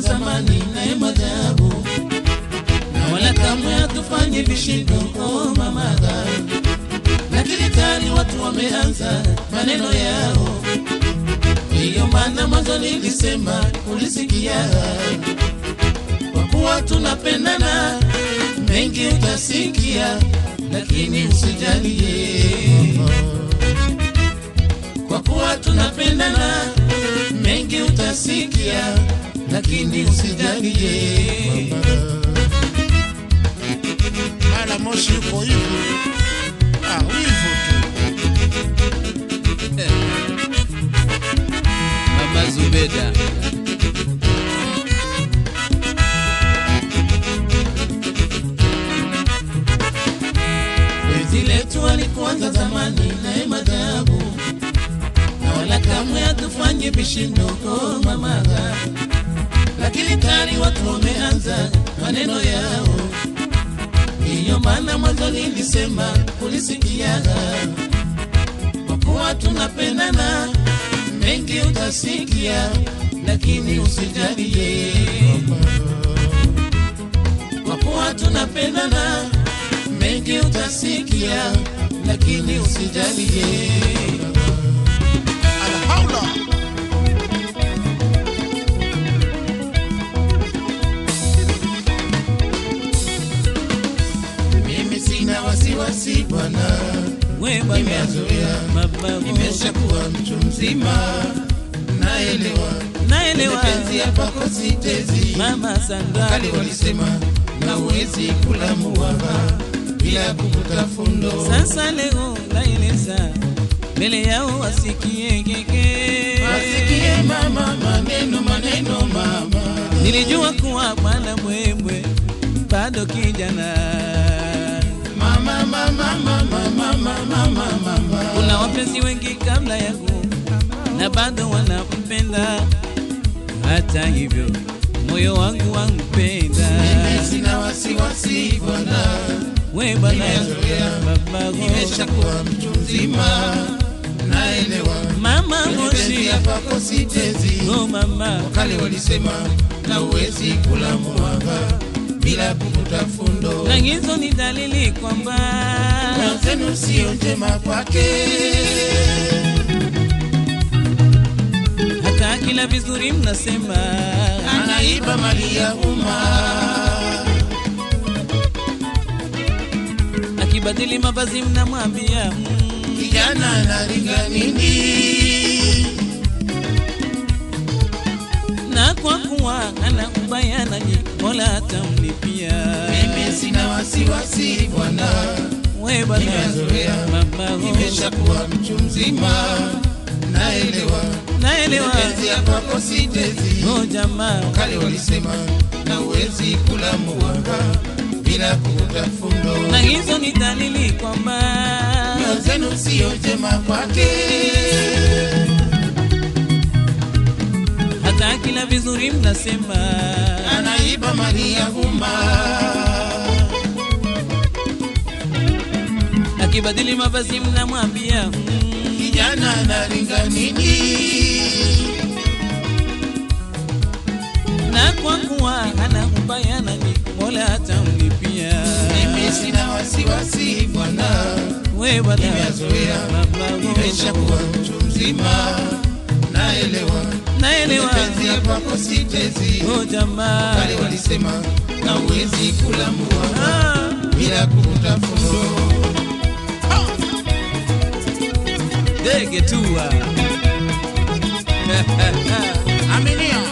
za zamani na madhabu, na wala kamwe hatufanyi vishindo oh mama mamaga, lakini tani watu wameanza maneno yao. Ndiyo maana mwanzo nilisema ulisikia, kwa kuwa tunapendana, mengi utasikia, lakini usijalie kwa kuwa tunapendana, mengi utasikia, lakini usijalie. mara moshi uko hivyo ah, wivu tu. Mama Zubeda. Letu alikuanza zamani na madhabu, na wala kamwe hatufanye vishindo oh mamaga, lakini tayari watu wameanza maneno yao. Ndiyo maana mwanzo nilisema kulisikia, kwa kuwa tunapendana, mengi utasikia, lakini usijalie, kwa kuwa tunapendana, mengi utasikia, lakini usijalie. Bwana, we baba nimezoea, nimeshakuwa mtu mzima, naelewa naelewa. penzi hapa kwa sitezi. mama Sandra. Kali walisema na uwezi kula muwaba bila kukuta fundo. sasa leo naeleza mbele yao wasikie keke. Wasikie mama, maneno maneno mama, nilijua kuwa bwana mwembwe bado kijana kuna wapenzi wengi kabla yangu na bado wanampenda. Hata hivyo moyo wangu wampenda Mimi sina wasiwasi bwana, we bwana babago nimeshakuwa mtu mzima, naelewa. Mama moshi. kwa sitezi. oh mama. Wakale walisema na uwezi kula muwaba bila kuvuta fundo. na hizo ni dalili kwamba mwenzenu zenu sio njema kwake, hata kila vizuri mnasema anaiba mali ya umma. akibadili mavazi mnamwambia mm, Kijana analinga nini? Ana nani nanyi mola atamlipia. Mimi sina wasiwasi bwana, we bwana. Nimezoea, mama nimeshakuwa mtu mzima, naelewa. Naelewa. Penzi ya kwako sitezi. oh jamaa. Kale walisema na uwezi kula muwanga bila kukuta fundo. na hizo ni dalili kwamba Moyo zenu sio njema kwake, vizuri mnasema. Anaiba mali ya umma. akibadili mavazi mnamwambia mm, Kijana analinga nini? na kwa kuwa ana ubaya nanyi mola atamlipia Mimi sina wasiwasi bwana, wewe bwana nimezoea, mama nimeshakuwa mtu mzima, penzi sitezi. oh jamaa Kale walisema na uwezi kulambua muwa ah. bila kukuta dege ndege tua aminia